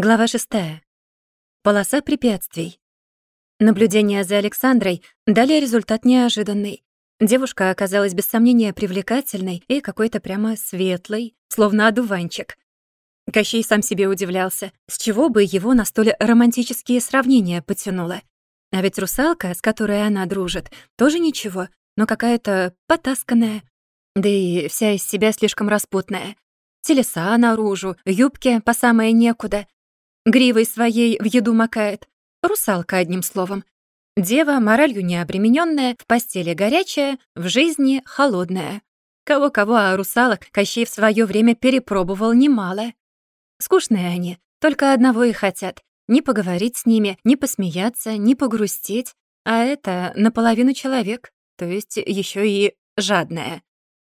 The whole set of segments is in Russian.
Глава шестая. Полоса препятствий. Наблюдения за Александрой дали результат неожиданный. Девушка оказалась без сомнения привлекательной и какой-то прямо светлой, словно одуванчик. Кощей сам себе удивлялся, с чего бы его на столь романтические сравнения потянуло. А ведь русалка, с которой она дружит, тоже ничего, но какая-то потасканная. Да и вся из себя слишком распутная. Телеса наружу, юбки по самое некуда. Гривой своей в еду макает. Русалка, одним словом. Дева, моралью не обременённая, в постели горячая, в жизни холодная. Кого-кого, а русалок Кощей в своё время перепробовал немало. Скучные они, только одного и хотят — ни поговорить с ними, ни посмеяться, ни погрустить. А это наполовину человек, то есть ещё и жадная.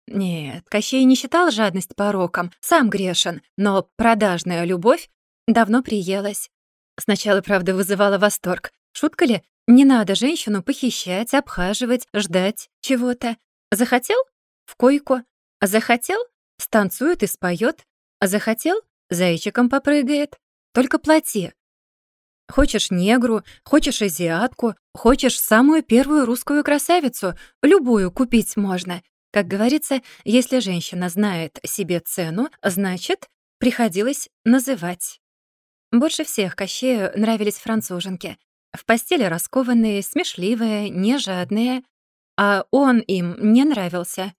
Нет, Кощей не считал жадность пороком, сам грешен, но продажная любовь давно приелась. Сначала, правда, вызывала восторг. Шутка ли? Не надо женщину похищать, обхаживать, ждать чего-то. Захотел — в койку. Захотел — станцует и споет. Захотел — зайчиком попрыгает. Только плати. Хочешь негру, хочешь азиатку, хочешь самую первую русскую красавицу, любую купить можно. Как говорится, если женщина знает себе цену, значит, приходилось называть. Больше всех Кощею нравились француженки. В постели раскованные, смешливые, нежадные. А он им не нравился.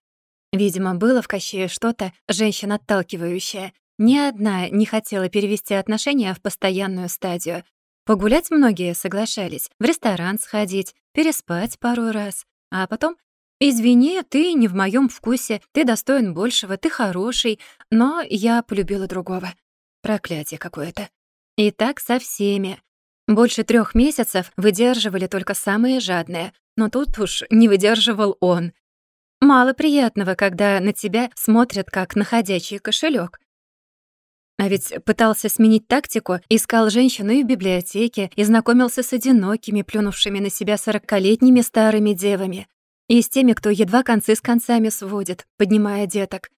Видимо, было в Кощее что-то женщин-отталкивающее. Ни одна не хотела перевести отношения в постоянную стадию. Погулять многие соглашались, в ресторан сходить, переспать пару раз, а потом «Извини, ты не в моем вкусе, ты достоин большего, ты хороший, но я полюбила другого». Проклятие какое-то. И так со всеми. Больше трех месяцев выдерживали только самые жадные, но тут уж не выдерживал он. Мало приятного, когда на тебя смотрят как на ходячий кошелек. А ведь пытался сменить тактику, искал женщину и в библиотеке, и знакомился с одинокими, плюнувшими на себя сорокалетними старыми девами и с теми, кто едва концы с концами сводит, поднимая деток.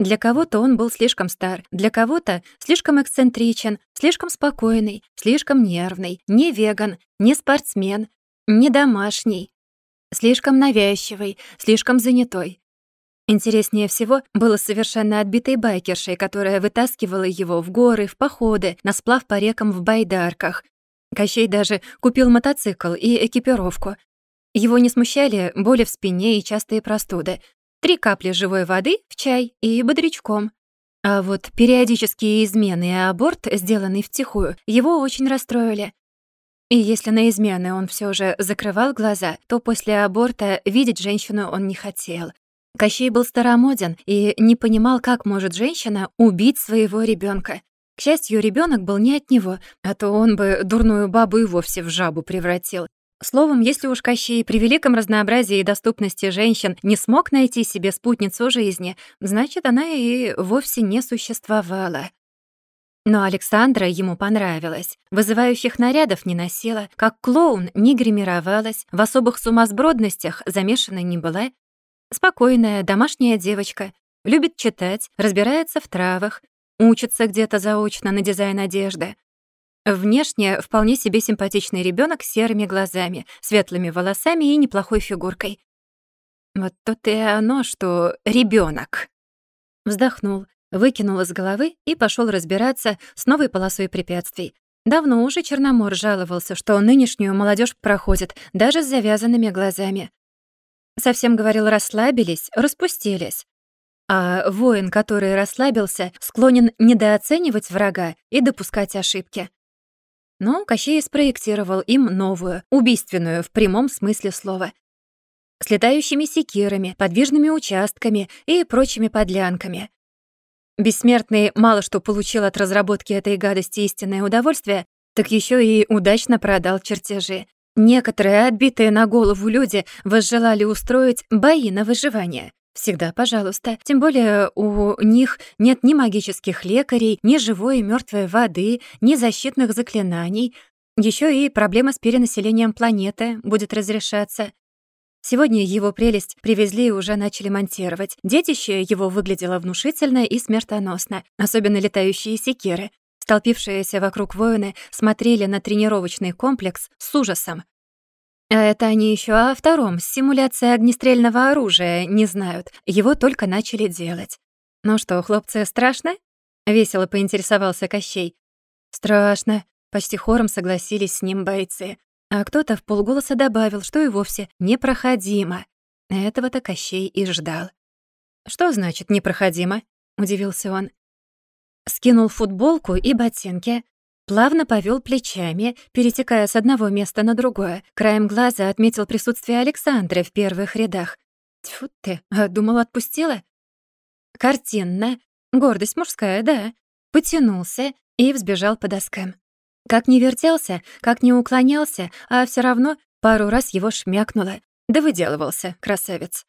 Для кого-то он был слишком стар, для кого-то слишком эксцентричен, слишком спокойный, слишком нервный, не веган, не спортсмен, не домашний, слишком навязчивый, слишком занятой. Интереснее всего было совершенно отбитой байкершей, которая вытаскивала его в горы, в походы, на сплав по рекам в байдарках. Кощей даже купил мотоцикл и экипировку, его не смущали боли в спине и частые простуды. Три капли живой воды в чай и бодрячком. А вот периодические измены и аборт, сделанный втихую, его очень расстроили. И если на измены он все же закрывал глаза, то после аборта видеть женщину он не хотел. Кощей был старомоден и не понимал, как может женщина убить своего ребенка. К счастью, ребенок был не от него, а то он бы дурную бабу и вовсе в жабу превратил. Словом, если уж Кощей при великом разнообразии и доступности женщин не смог найти себе спутницу жизни, значит, она и вовсе не существовала. Но Александра ему понравилась. Вызывающих нарядов не носила, как клоун не гримировалась, в особых сумасбродностях замешана не была. Спокойная, домашняя девочка, любит читать, разбирается в травах, учится где-то заочно на дизайн одежды. Внешне вполне себе симпатичный ребенок с серыми глазами, светлыми волосами и неплохой фигуркой. Вот то-то и оно, что ребенок. Вздохнул, выкинул из головы и пошел разбираться с новой полосой препятствий. Давно уже Черномор жаловался, что нынешнюю молодежь проходит, даже с завязанными глазами. Совсем, говорил, расслабились, распустились. А воин, который расслабился, склонен недооценивать врага и допускать ошибки. Но Кощей спроектировал им новую, убийственную в прямом смысле слова. С летающими секирами, подвижными участками и прочими подлянками. Бессмертный мало что получил от разработки этой гадости истинное удовольствие, так еще и удачно продал чертежи. Некоторые отбитые на голову люди возжелали устроить бои на выживание. Всегда пожалуйста. Тем более у них нет ни магических лекарей, ни живой и мертвой воды, ни защитных заклинаний. Еще и проблема с перенаселением планеты будет разрешаться. Сегодня его прелесть привезли и уже начали монтировать. Детище его выглядело внушительно и смертоносно, особенно летающие секиры. Столпившиеся вокруг воины смотрели на тренировочный комплекс с ужасом. Это они еще о втором, с симуляцией огнестрельного оружия, не знают. Его только начали делать. «Ну что, хлопцы, страшно?» — весело поинтересовался Кощей. «Страшно», — почти хором согласились с ним бойцы. А кто-то в полголоса добавил, что и вовсе непроходимо. Этого-то Кощей и ждал. «Что значит «непроходимо»?» — удивился он. Скинул футболку и ботинки, плавно повел плечами, перетекая с одного места на другое. Краем глаза отметил присутствие Александра в первых рядах. Тьфу ты, а думал, отпустила? Картинно. Гордость мужская, да. Потянулся и взбежал по доскам. Как не вертелся, как не уклонялся, а все равно пару раз его шмякнуло. Да выделывался, красавец.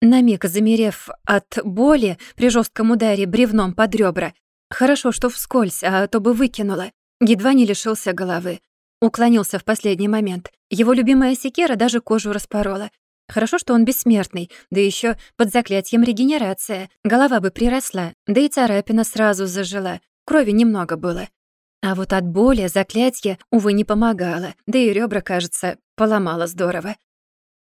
На миг замерев от боли при жестком ударе бревном под ребра, хорошо, что вскользь, а то бы выкинуло, едва не лишился головы. Уклонился в последний момент. Его любимая секера даже кожу распорола. Хорошо, что он бессмертный, да еще под заклятием регенерация. Голова бы приросла, да и царапина сразу зажила. Крови немного было. А вот от боли заклятие, увы, не помогало, да и ребра, кажется, поломало здорово.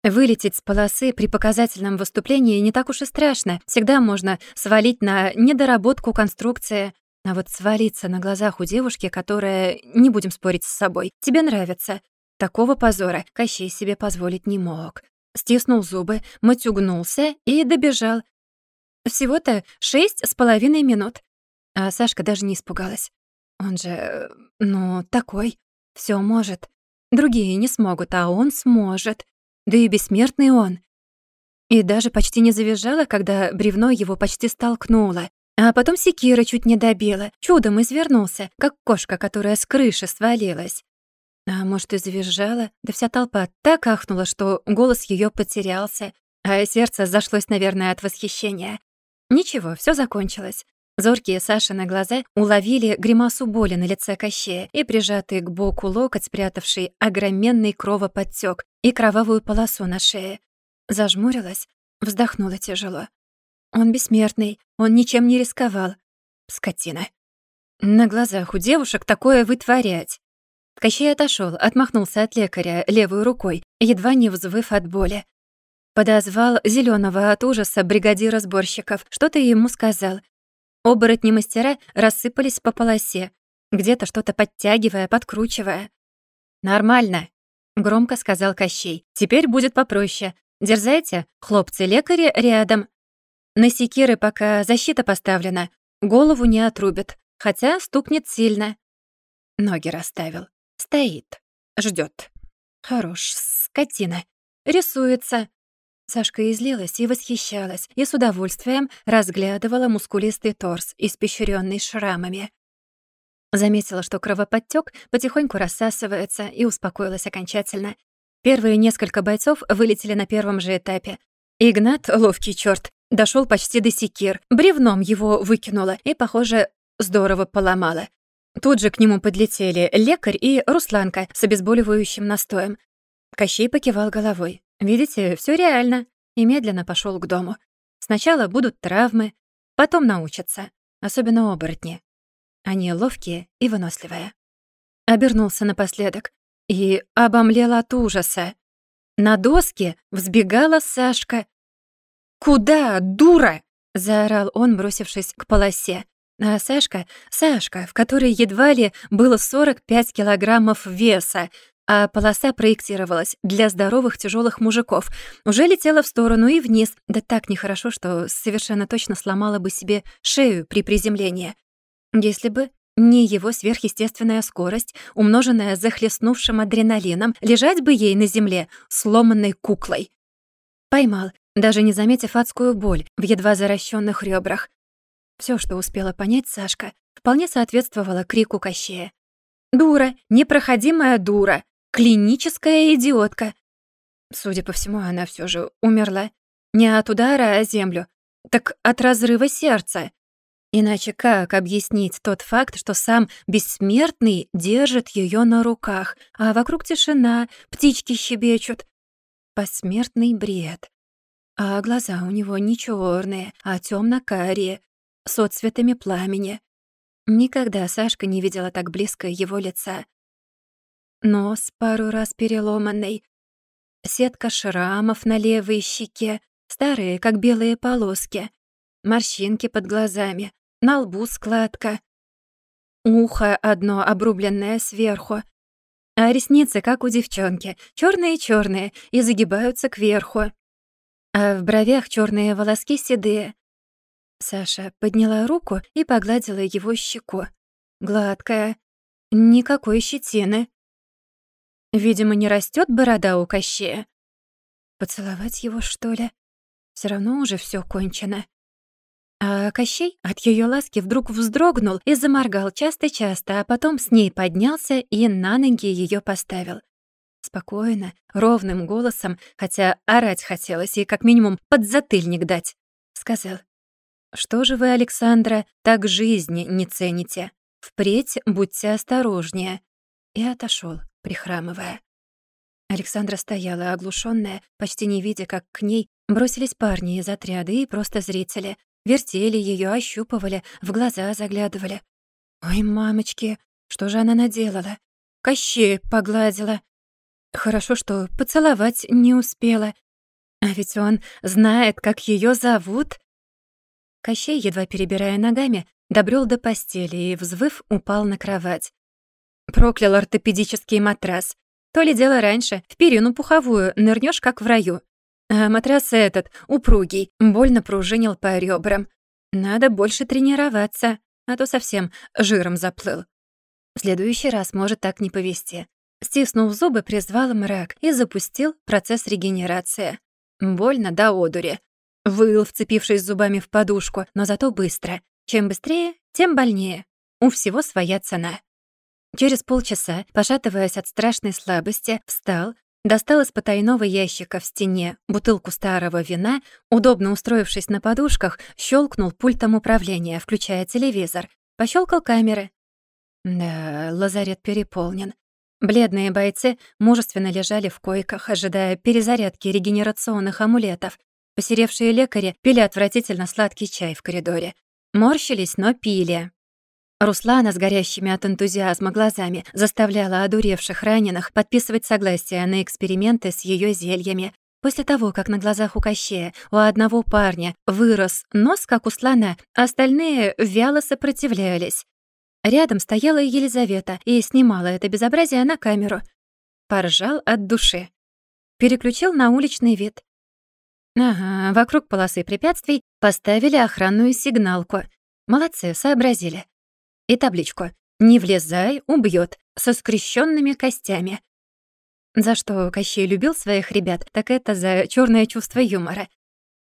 Вылететь с полосы при показательном выступлении не так уж и страшно. Всегда можно свалить на недоработку конструкции. А вот свалиться на глазах у девушки, которая, не будем спорить с собой, тебе нравится. Такого позора Кощей себе позволить не мог. Стиснул зубы, матюгнулся и добежал. Всего-то шесть с половиной минут. А Сашка даже не испугалась. Он же, ну, такой, все может. Другие не смогут, а он сможет. Да и бессмертный он. И даже почти не завизжала, когда бревно его почти столкнуло. А потом секира чуть не добила, чудом извернулся, как кошка, которая с крыши свалилась. А может, и завизжала, да вся толпа так ахнула, что голос ее потерялся, а сердце зашлось, наверное, от восхищения. Ничего, все закончилось. Зоркие Сашины глаза уловили гримасу боли на лице Кощея и прижатый к боку локоть, спрятавший огроменный кровоподтёк и кровавую полосу на шее. Зажмурилась, вздохнула тяжело. Он бессмертный, он ничем не рисковал. Скотина. На глазах у девушек такое вытворять. Кощей отошёл, отмахнулся от лекаря левой рукой, едва не взвыв от боли. Подозвал зелёного от ужаса бригадира сборщиков, что-то ему сказал, Оборотни-мастера рассыпались по полосе, где-то что-то подтягивая, подкручивая. «Нормально», — громко сказал Кощей. «Теперь будет попроще. Дерзайте, хлопцы-лекари рядом. На секиры пока защита поставлена, голову не отрубят, хотя стукнет сильно». Ноги расставил. Стоит. ждет. Хорош, скотина. Рисуется. Сашка излилась и восхищалась, и с удовольствием разглядывала мускулистый торс, испещрённый шрамами. Заметила, что кровоподтёк потихоньку рассасывается, и успокоилась окончательно. Первые несколько бойцов вылетели на первом же этапе. Игнат, ловкий чёрт, дошёл почти до секир, бревном его выкинуло и, похоже, здорово поломало. Тут же к нему подлетели лекарь и Русланка с обезболивающим настоем. Кощей покивал головой. Видите, все реально. И медленно пошел к дому. Сначала будут травмы, потом научатся, особенно оборотни. Они ловкие и выносливые. Обернулся напоследок и обомлел от ужаса. На доске взбегала Сашка. «Куда, дура?» — заорал он, бросившись к полосе. А Сашка, Сашка, в которой едва ли было 45 килограммов веса, а полоса проектировалась для здоровых тяжелых мужиков, уже летела в сторону и вниз, да так нехорошо, что совершенно точно сломала бы себе шею при приземлении. Если бы не его сверхъестественная скорость, умноженная захлестнувшим адреналином, лежать бы ей на земле сломанной куклой. Поймал, даже не заметив адскую боль в едва заращенных ребрах. Все, что успела понять Сашка, вполне соответствовало крику Кощея. «Дура! Непроходимая дура! Клиническая идиотка. Судя по всему, она все же умерла. Не от удара о землю, так от разрыва сердца. Иначе как объяснить тот факт, что сам бессмертный держит ее на руках, а вокруг тишина, птички щебечут? Посмертный бред. А глаза у него не черные, а темно карие с отцветами пламени. Никогда Сашка не видела так близко его лица. Нос пару раз переломанный, сетка шрамов на левой щеке, старые, как белые полоски, морщинки под глазами, на лбу складка, ухо одно обрубленное сверху, а ресницы, как у девчонки, черные черные и загибаются кверху. А в бровях черные волоски седые. Саша подняла руку и погладила его щеку. Гладкая, никакой щетины. Видимо, не растет борода у Кощея. Поцеловать его, что ли? Все равно уже все кончено. А Кощей от ее ласки вдруг вздрогнул и заморгал часто-часто, а потом с ней поднялся и на ноги ее поставил. Спокойно, ровным голосом, хотя орать хотелось и как минимум подзатыльник дать, сказал. «Что же вы, Александра, так жизни не цените? Впредь будьте осторожнее». И отошел, прихрамывая. Александра стояла оглушенная, почти не видя, как к ней бросились парни из отряда и просто зрители, Вертели ее, ощупывали, в глаза заглядывали. Ой, мамочки, что же она наделала? Кощея погладила. Хорошо, что поцеловать не успела. А ведь он знает, как ее зовут. Кощей, едва перебирая ногами, добрел до постели и, взвыв, упал на кровать. Проклял ортопедический матрас. То ли дело раньше, в перину пуховую нырнешь как в раю. А матрас этот, упругий, больно пружинил по ребрам. Надо больше тренироваться, а то совсем жиром заплыл. В следующий раз может так не повезти. Стиснув зубы, призвал мрак и запустил процесс регенерации. Больно до одури. Выл, вцепившись зубами в подушку, но зато быстро. Чем быстрее, тем больнее. У всего своя цена. Через полчаса, пошатываясь от страшной слабости, встал, Достал из потайного ящика в стене бутылку старого вина, удобно устроившись на подушках, щелкнул пультом управления, включая телевизор, пощелкал камеры. Да, лазарет переполнен. Бледные бойцы мужественно лежали в койках, ожидая перезарядки регенерационных амулетов. Посеревшие лекари пили отвратительно сладкий чай в коридоре. Морщились, но пили. Руслана с горящими от энтузиазма глазами заставляла одуревших раненых подписывать согласие на эксперименты с ее зельями. После того, как на глазах у Кощея у одного парня вырос нос, как у слона, остальные вяло сопротивлялись. Рядом стояла Елизавета и снимала это безобразие на камеру. Поржал от души. Переключил на уличный вид. Ага, вокруг полосы препятствий поставили охранную сигналку. Молодцы, сообразили и табличку «Не влезай, убьет со скрещенными костями. За что Кощей любил своих ребят, так это за черное чувство юмора.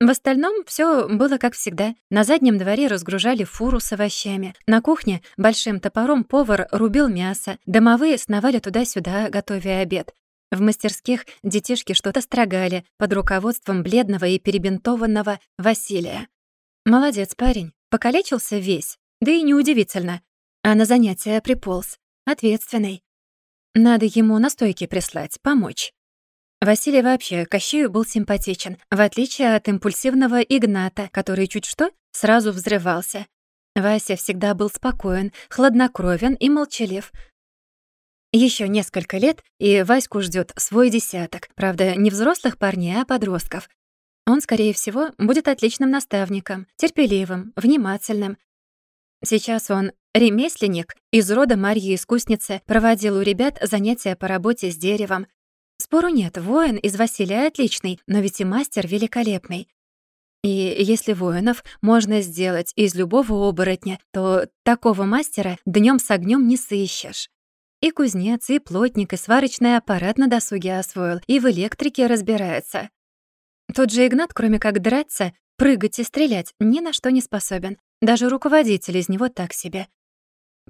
В остальном все было как всегда. На заднем дворе разгружали фуру с овощами. На кухне большим топором повар рубил мясо. Домовые сновали туда-сюда, готовя обед. В мастерских детишки что-то строгали под руководством бледного и перебинтованного Василия. Молодец парень, покалечился весь. Да и неудивительно. А на занятия приполз. Ответственный. Надо ему настойки прислать, помочь. Василий вообще Кощею был симпатичен, в отличие от импульсивного Игната, который чуть что сразу взрывался. Вася всегда был спокоен, хладнокровен и молчалив. Еще несколько лет, и Ваську ждет свой десяток. Правда, не взрослых парней, а подростков. Он, скорее всего, будет отличным наставником, терпеливым, внимательным, Сейчас он ремесленник из рода Марьи-искусницы, проводил у ребят занятия по работе с деревом. Спору нет, воин из Василия отличный, но ведь и мастер великолепный. И если воинов можно сделать из любого оборотня, то такого мастера днем с огнем не сыщешь. И кузнец, и плотник, и сварочный аппарат на досуге освоил, и в электрике разбирается. Тот же Игнат, кроме как драться, прыгать и стрелять, ни на что не способен. Даже руководитель из него так себе.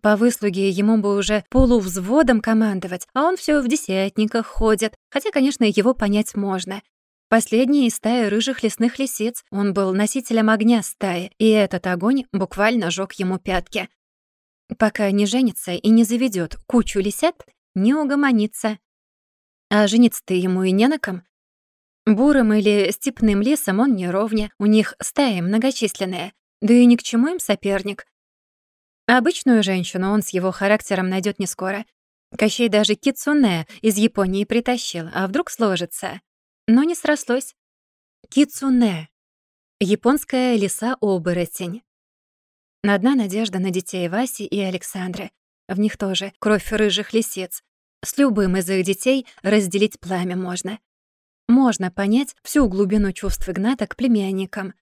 По выслуге ему бы уже полувзводом командовать, а он все в десятниках ходит, хотя, конечно, его понять можно. Последний из стаи рыжих лесных лисиц, он был носителем огня стаи, и этот огонь буквально жёг ему пятки. Пока не женится и не заведет кучу лисят, не угомонится. А жениться-то ему и не на ком. Бурым или степным лесом он не ровня, у них стаи многочисленные, да и ни к чему им соперник. Обычную женщину он с его характером найдет не скоро. Кощей даже кицуне из Японии притащил, а вдруг сложится. Но не срослось. Кицуне. Японская лиса-оборотень. Одна надежда на детей Васи и Александры. В них тоже кровь рыжих лисиц. С любым из их детей разделить пламя можно. Можно понять всю глубину чувств Игната к племянникам.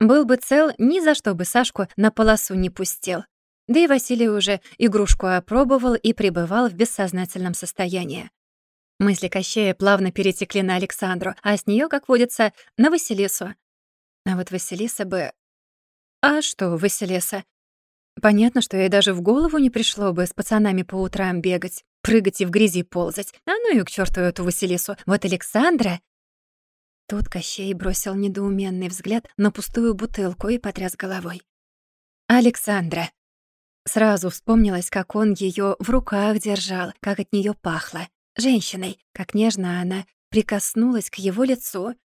Был бы цел, ни за что бы Сашку на полосу не пустил. Да и Василий уже игрушку опробовал и пребывал в бессознательном состоянии. Мысли Кощея плавно перетекли на Александру, а с нее, как водится, на Василису. А вот Василиса бы... А что Василиса? Понятно, что ей даже в голову не пришло бы с пацанами по утрам бегать, прыгать и в грязи ползать. А ну и к черту эту Василису. Вот Александра... Тут Кощей бросил недоуменный взгляд на пустую бутылку и потряс головой. «Александра!» Сразу вспомнилось, как он ее в руках держал, как от нее пахло. Женщиной, как нежно она прикоснулась к его лицу.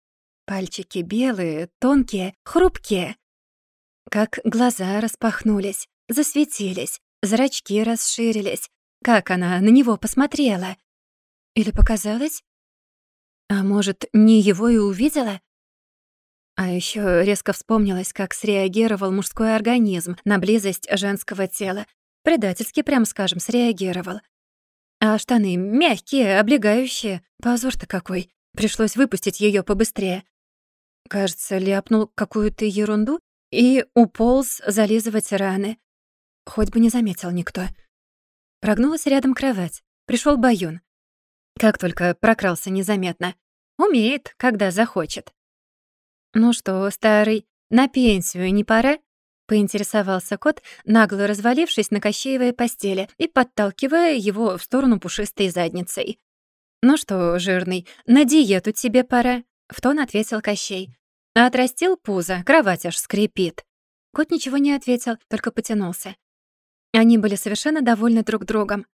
Пальчики белые, тонкие, хрупкие. Как глаза распахнулись, засветились, зрачки расширились. Как она на него посмотрела? Или показалось? А может, не его и увидела? А еще резко вспомнилось, как среагировал мужской организм на близость женского тела. Предательски, прям скажем, среагировал. А штаны мягкие, облегающие. Позор-то какой. Пришлось выпустить ее побыстрее. Кажется, ляпнул какую-то ерунду и уполз зализывать раны. Хоть бы не заметил никто. Прогнулась рядом кровать. Пришел Баюн. Как только прокрался незаметно. Умеет, когда захочет. «Ну что, старый, на пенсию не пора?» — поинтересовался кот, нагло развалившись на Кощеевой постели и подталкивая его в сторону пушистой задницей. «Ну что, жирный, на диету тебе пора», — в тон ответил Кощей. «Отрастил пузо, кровать аж скрипит». Кот ничего не ответил, только потянулся. Они были совершенно довольны друг другом.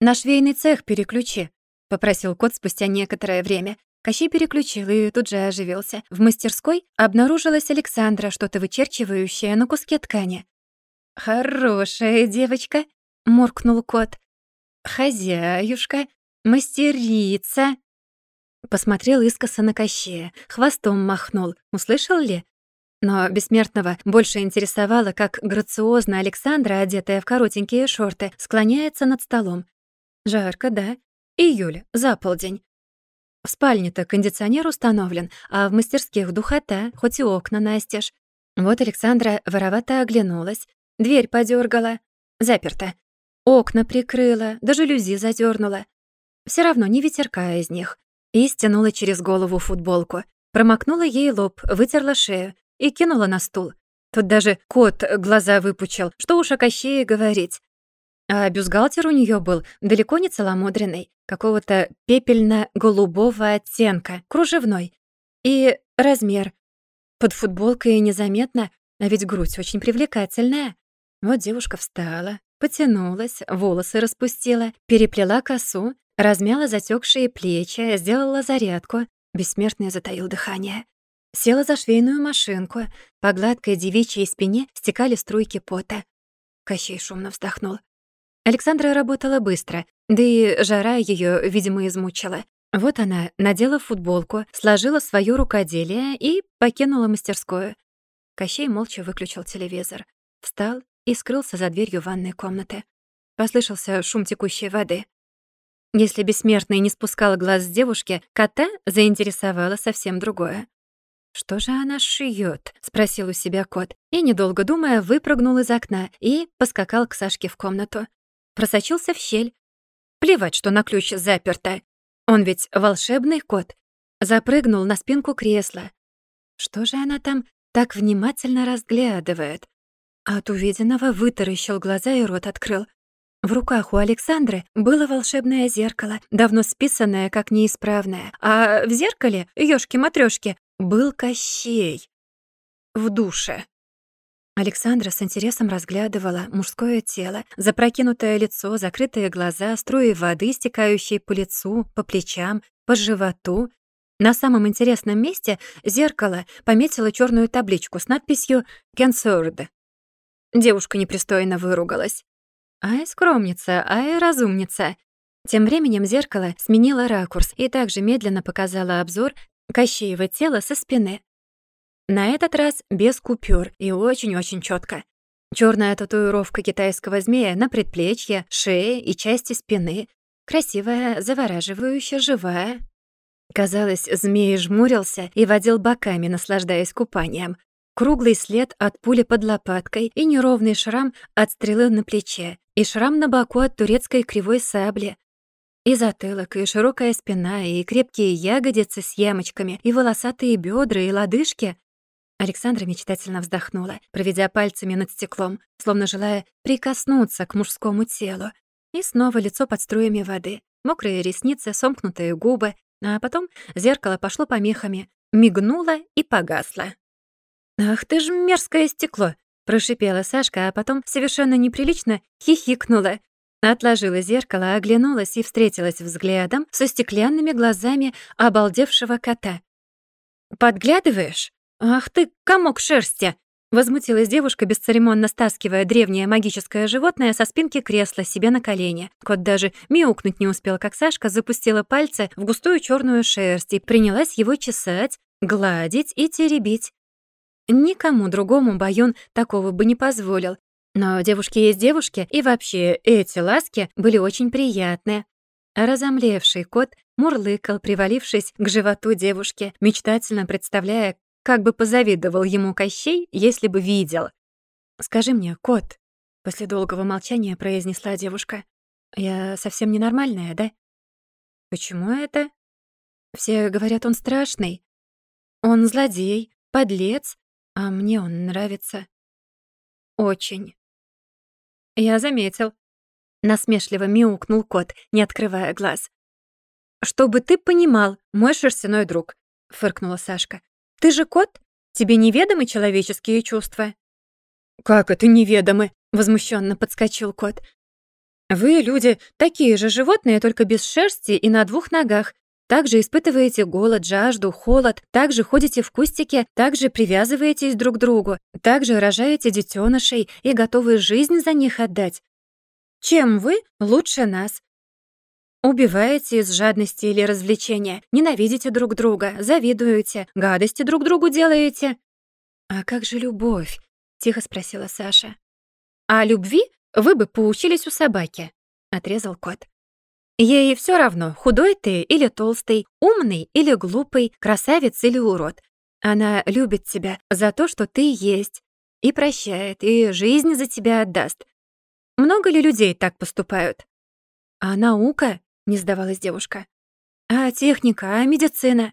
«На швейный цех переключи», — попросил кот спустя некоторое время. Кощей переключил и тут же оживился. В мастерской обнаружилась Александра, что-то вычерчивающее на куске ткани. «Хорошая девочка», — муркнул кот. «Хозяюшка, мастерица». Посмотрел искоса на Кощея, хвостом махнул. Услышал ли? Но бессмертного больше интересовало, как грациозно Александра, одетая в коротенькие шорты, склоняется над столом. Жарко, да? Июль, за полдень. В спальне-то кондиционер установлен, а в мастерских духота, хоть и окна настежь. Вот Александра воровато оглянулась, дверь подергала, заперта. Окна прикрыла, даже жалюзи задернула. Все равно не ветерка из них. И стянула через голову футболку. Промокнула ей лоб, вытерла шею и кинула на стул. Тут даже кот глаза выпучил, что уж о Кощее говорить. А бюстгальтер у нее был далеко не целомудренный, какого-то пепельно-голубого оттенка, кружевной. И размер. Под футболкой незаметно, а ведь грудь очень привлекательная. Вот девушка встала, потянулась, волосы распустила, переплела косу, размяла затекшие плечи, сделала зарядку. Бессмертный затаил дыхание. Села за швейную машинку. По гладкой девичьей спине стекали струйки пота. Кощей шумно вздохнул. Александра работала быстро, да и жара ее, видимо, измучила. Вот она надела футболку, сложила своё рукоделие и покинула мастерскую. Кощей молча выключил телевизор, встал и скрылся за дверью ванной комнаты. Послышался шум текущей воды. Если бессмертный не спускал глаз с девушки, кота заинтересовало совсем другое. «Что же она шьёт?» — спросил у себя кот, и, недолго думая, выпрыгнул из окна и поскакал к Сашке в комнату просочился в щель. Плевать, что на ключ заперто. Он ведь волшебный кот. Запрыгнул на спинку кресла. Что же она там так внимательно разглядывает? От увиденного вытаращил глаза и рот открыл. В руках у Александры было волшебное зеркало, давно списанное как неисправное, а в зеркале, ёшки-матрёшки, был Кощей. В душе. Александра с интересом разглядывала мужское тело, запрокинутое лицо, закрытые глаза, струи воды, стекающие по лицу, по плечам, по животу. На самом интересном месте зеркало пометило черную табличку с надписью «Кенсорд». Девушка непристойно выругалась. Ай, скромница, ай, разумница. Тем временем зеркало сменило ракурс и также медленно показало обзор Кощеева тела со спины. На этот раз без купюр и очень-очень четко. Черная татуировка китайского змея на предплечье, шее и части спины. Красивая, завораживающая, живая. Казалось, змей жмурился и водил боками, наслаждаясь купанием. Круглый след от пули под лопаткой и неровный шрам от стрелы на плече, и шрам на боку от турецкой кривой сабли. И затылок, и широкая спина, и крепкие ягодицы с ямочками, и волосатые бедра, и лодыжки. Александра мечтательно вздохнула, проведя пальцами над стеклом, словно желая прикоснуться к мужскому телу. И снова лицо под струями воды, мокрые ресницы, сомкнутые губы, а потом зеркало пошло помехами, мигнуло и погасло. «Ах ты ж мерзкое стекло!» — прошипела Сашка, а потом совершенно неприлично хихикнула. Отложила зеркало, оглянулась и встретилась взглядом со стеклянными глазами обалдевшего кота. «Подглядываешь?» «Ах ты, комок шерсти!» Возмутилась девушка, бесцеремонно стаскивая древнее магическое животное со спинки кресла себе на колени. Кот даже мяукнуть не успел, как Сашка запустила пальцы в густую черную шерсть и принялась его чесать, гладить и теребить. Никому другому Баюн такого бы не позволил. Но девушки есть девушки, и вообще эти ласки были очень приятные. Разомлевший кот мурлыкал, привалившись к животу девушки, мечтательно представляя, как бы позавидовал ему Кощей, если бы видел. «Скажи мне, кот», — после долгого молчания произнесла девушка, «я совсем ненормальная, да?» «Почему это?» «Все говорят, он страшный. Он злодей, подлец, а мне он нравится. Очень». «Я заметил», — насмешливо мяукнул кот, не открывая глаз. «Чтобы ты понимал, мой шерстяной друг», — фыркнула Сашка. Ты же кот? Тебе неведомы человеческие чувства?» «Как это неведомы?» — возмущенно подскочил кот. «Вы, люди, такие же животные, только без шерсти и на двух ногах. Также испытываете голод, жажду, холод, также ходите в кустике, также привязываетесь друг к другу, также рожаете детенышей и готовы жизнь за них отдать. Чем вы лучше нас? Убиваете из жадности или развлечения, ненавидите друг друга, завидуете, гадости друг другу делаете. «А как же любовь?» — тихо спросила Саша. «А любви вы бы поучились у собаки», — отрезал кот. «Ей все равно, худой ты или толстый, умный или глупый, красавец или урод. Она любит тебя за то, что ты есть, и прощает, и жизнь за тебя отдаст. Много ли людей так поступают? А наука — не сдавалась девушка. «А техника, а медицина?»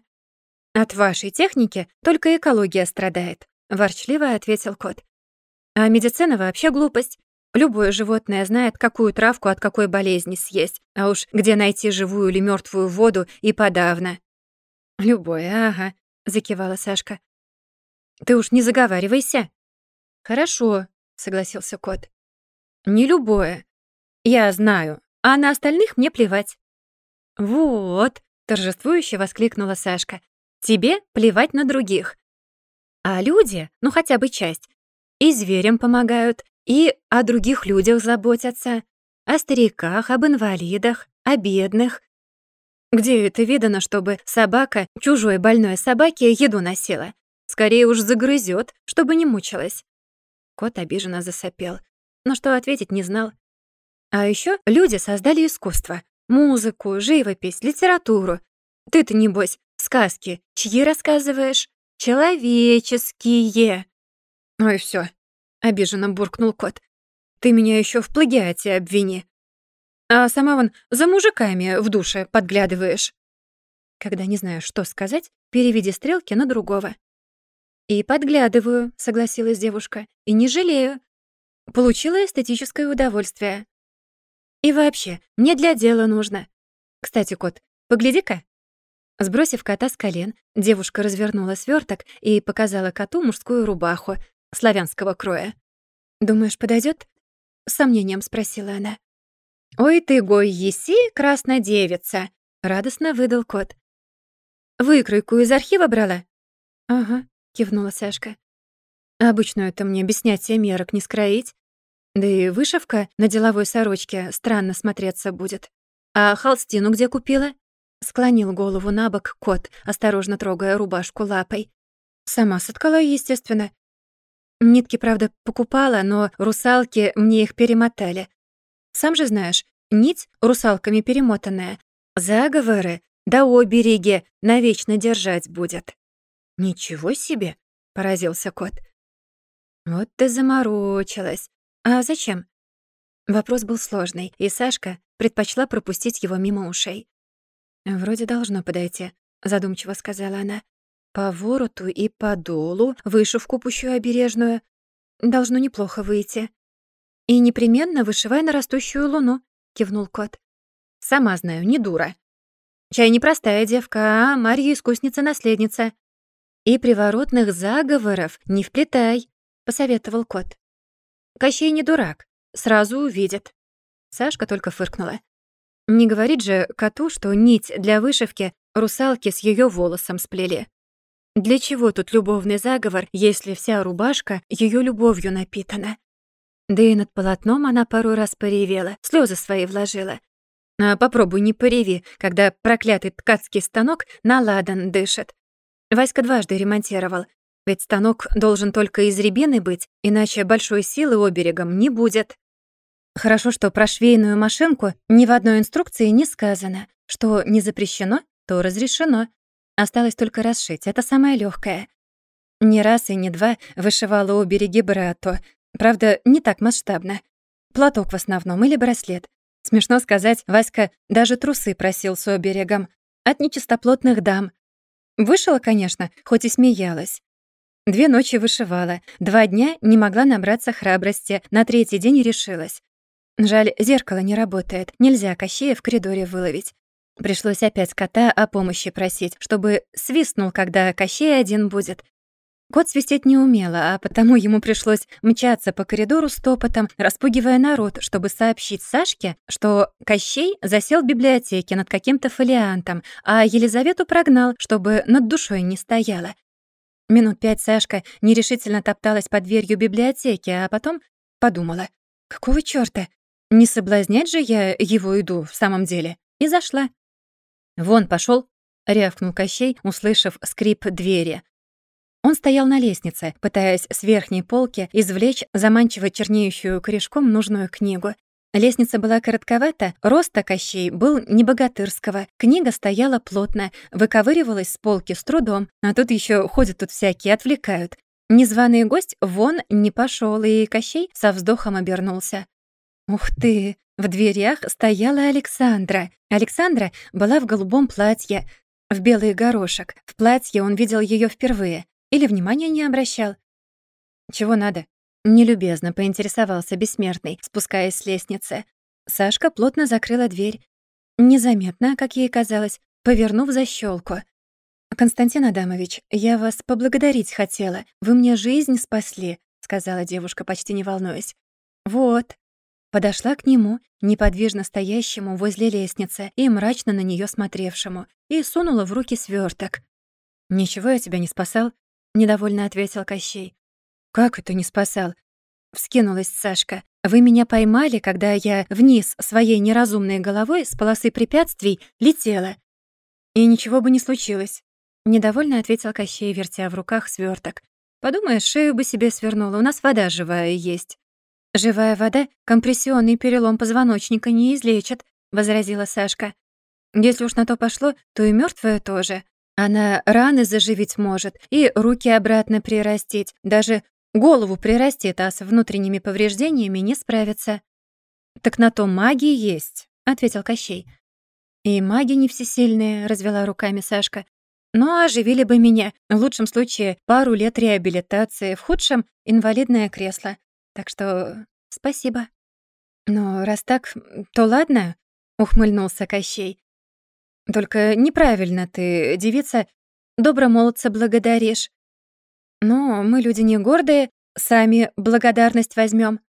«От вашей техники только экология страдает», — ворчливо ответил кот. «А медицина вообще глупость. Любое животное знает, какую травку от какой болезни съесть, а уж где найти живую или мертвую воду и подавно». «Любое, ага», — закивала Сашка. «Ты уж не заговаривайся». «Хорошо», — согласился кот. «Не любое. Я знаю, а на остальных мне плевать». «Вот», — торжествующе воскликнула Сашка, «тебе плевать на других. А люди, ну хотя бы часть, и зверям помогают, и о других людях заботятся, о стариках, об инвалидах, о бедных. Где это видано, чтобы собака чужой больной собаке еду носила? Скорее уж загрызет, чтобы не мучилась». Кот обиженно засопел, но что ответить не знал. А еще люди создали искусство, Музыку, живопись, литературу. Ты-то, небось, сказки чьи рассказываешь? Человеческие. Ой, все, обиженно буркнул кот. Ты меня еще в плагиате обвини. А сама вон за мужиками в душе подглядываешь. Когда не знаю, что сказать, переведи стрелки на другого. «И подглядываю», — согласилась девушка, — «и не жалею. Получила эстетическое удовольствие. И вообще, мне для дела нужно. Кстати, кот, погляди-ка». Сбросив кота с колен, девушка развернула сверток и показала коту мужскую рубаху славянского кроя. «Думаешь, подойдет? с сомнением спросила она. «Ой ты, гой еси, красная девица!» — радостно выдал кот. «Выкройку из архива брала?» «Ага», — кивнула Сашка. Обычно это мне без снятия мерок не скроить. Да и вышивка на деловой сорочке странно смотреться будет. А холстину где купила? Склонил голову на бок кот, осторожно трогая рубашку лапой. Сама соткала, естественно. Нитки, правда, покупала, но русалки мне их перемотали. Сам же знаешь, нить русалками перемотанная. Заговоры да обереги навечно держать будет. «Ничего себе!» — поразился кот. «Вот ты заморочилась. А зачем?» Вопрос был сложный, и Сашка предпочла пропустить его мимо ушей. «Вроде должно подойти», — задумчиво сказала она. «По вороту и по долу, вышивку пущу обережную. Должно неплохо выйти». «И непременно вышивай на растущую луну», — кивнул кот. «Сама знаю, не дура. Чай не простая девка, а Марья искусница-наследница. И приворотных заговоров не вплетай», — посоветовал кот. «Кощей не дурак, сразу увидит». Сашка только фыркнула. Не говорит же коту, что нить для вышивки русалки с ее волосом сплели. Для чего тут любовный заговор, если вся рубашка ее любовью напитана? Да и над полотном она пару раз поревела, слезы свои вложила. А попробуй не пореви, когда проклятый ткацкий станок на ладан дышит. Васька дважды ремонтировал, ведь станок должен только из рябины быть, иначе большой силы оберегом не будет. Хорошо, что про швейную машинку ни в одной инструкции не сказано. Что не запрещено, то разрешено. Осталось только расшить, это самое легкое. Не раз и не два вышивала обереги брату. Правда, не так масштабно. Платок в основном или браслет. Смешно сказать, Васька даже трусы просил с оберегом. От нечистоплотных дам. Вышила, конечно, хоть и смеялась. Две ночи вышивала, два дня не могла набраться храбрости, на третий день решилась. Жаль, зеркало не работает, нельзя Кощея в коридоре выловить. Пришлось опять кота о помощи просить, чтобы свистнул, когда Кощей один будет. Кот свистеть не умела, а потому ему пришлось мчаться по коридору с топотом, распугивая народ, чтобы сообщить Сашке, что Кощей засел в библиотеке над каким-то фолиантом, а Елизавету прогнал, чтобы над душой не стояла. Минут пять Сашка нерешительно топталась под дверью библиотеки, а потом подумала, «Какого чёрта? Не соблазнять же я его иду в самом деле. И зашла. «Вон пошел, рявкнул Кощей, услышав скрип двери. Он стоял на лестнице, пытаясь с верхней полки извлечь заманчиво чернеющую корешком нужную книгу. Лестница была коротковата, роста Кощей был небогатырского, книга стояла плотно, выковыривалась с полки с трудом, а тут еще ходят тут всякие, отвлекают. Незваный гость вон не пошел, и Кощей со вздохом обернулся. Ух ты! В дверях стояла Александра. Александра была в голубом платье, в белый горошек. В платье он видел ее впервые. Или внимания не обращал. «Чего надо?» Нелюбезно поинтересовался бессмертный, спускаясь с лестницы. Сашка плотно закрыла дверь. Незаметно, как ей казалось, повернув защёлку. «Константин Адамович, я вас поблагодарить хотела. Вы мне жизнь спасли», — сказала девушка, почти не волнуясь. «Вот», Подошла к нему, неподвижно стоящему возле лестницы и мрачно на нее смотревшему, и сунула в руки сверток. «Ничего я тебя не спасал?» — недовольно ответил Кощей. «Как это не спасал?» — вскинулась Сашка. «Вы меня поймали, когда я вниз своей неразумной головой с полосы препятствий летела. И ничего бы не случилось». Недовольно ответил Кощей, вертя в руках сверток. «Подумаешь, шею бы себе свернула, у нас вода живая есть». «Живая вода компрессионный перелом позвоночника не излечит», — возразила Сашка. «Если уж на то пошло, то и мертвая тоже. Она раны заживить может и руки обратно прирастить, даже голову прирастит, а с внутренними повреждениями не справится». «Так на то магии есть», — ответил Кощей. «И маги не всесильные», — развела руками Сашка. «Но оживили бы меня. В лучшем случае пару лет реабилитации, в худшем — инвалидное кресло. Так что спасибо. Но раз так, то ладно, ухмыльнулся Кощей. Только неправильно ты, девица, добромолодца благодаришь. Но мы люди не гордые, сами благодарность возьмем.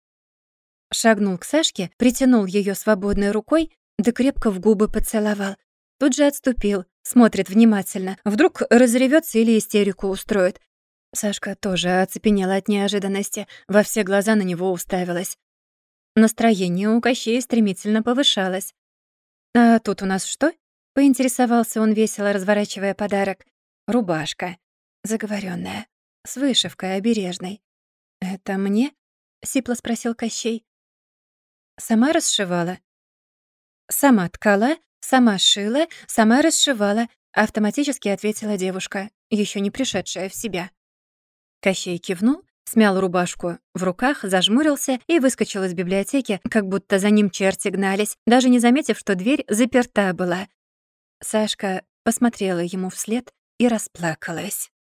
Шагнул к Сашке, притянул ее свободной рукой, да крепко в губы поцеловал. Тут же отступил, смотрит внимательно. Вдруг разревется или истерику устроит. Сашка тоже оцепенела от неожиданности, во все глаза на него уставилась. Настроение у Кощея стремительно повышалось. «А тут у нас что?» — поинтересовался он весело, разворачивая подарок. «Рубашка. Заговоренная. С вышивкой обережной. «Это мне?» — сипло спросил Кощей. «Сама расшивала?» «Сама ткала, сама шила, сама расшивала», — автоматически ответила девушка, еще не пришедшая в себя. Кощей кивнул, смял рубашку в руках, зажмурился и выскочил из библиотеки, как будто за ним черти гнались, даже не заметив, что дверь заперта была. Сашка посмотрела ему вслед и расплакалась.